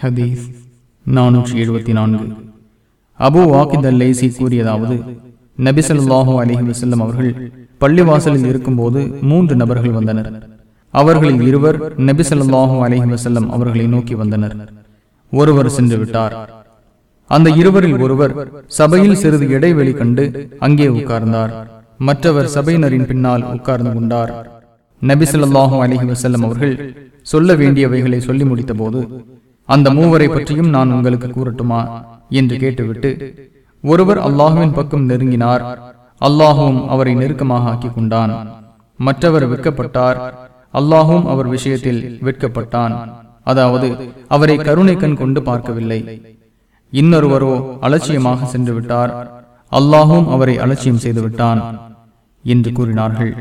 ஹதீஸ் நானூற்றி எழுபத்தி நான்கு. அபு வாக்கித் அல் கூறியதாவது நபிசல்லாஹு அலஹி வசல்லம் அவர்கள் பள்ளிவாசலில் இருக்கும்போது மூன்று நபர்கள் வந்தனர். அவர்களில் இருவர் நபிசல்லாஹு அலஹி வசல்லம் அவர்களை நோக்கி வந்தனர். ஒருவர் சென்று விட்டார். அந்த இருவரில் ஒருவர் சபையில் சிறிது இடைவெளி கண்டு அங்கே உட்கார்ந்தார். மற்றவர் சபையினரின் பின்னால் உட்கார்ந்து கொண்டார். நபிசல்லாஹு அலஹி வசல்லம் அவர்கள் சொல்ல வேண்டியவைகளை சொல்லி முடித்த போது அந்த மூவரை பற்றியும் நான் உங்களுக்கு கூறட்டுமா? என்று கேட்டுவிட்டு ஒருவர் அல்லாஹுவின் பக்கம் நெருங்கினார். அல்லாஹுவும் அவரை நெருக்கமாக ஆக்கிக் கொண்டான் மற்றவர் விற்கப்பட்டார் அல்லாஹும் அவர் விஷயத்தில் வெட்கப்பட்டான். அதாவது அவரை கருணை கண் கொண்டு பார்க்கவில்லை. இன்னொருவரோ அலட்சியமாக சென்று விட்டார் அல்லாஹும் அவரை அலட்சியம் செய்து விட்டான் என்று கூறினார்கள்.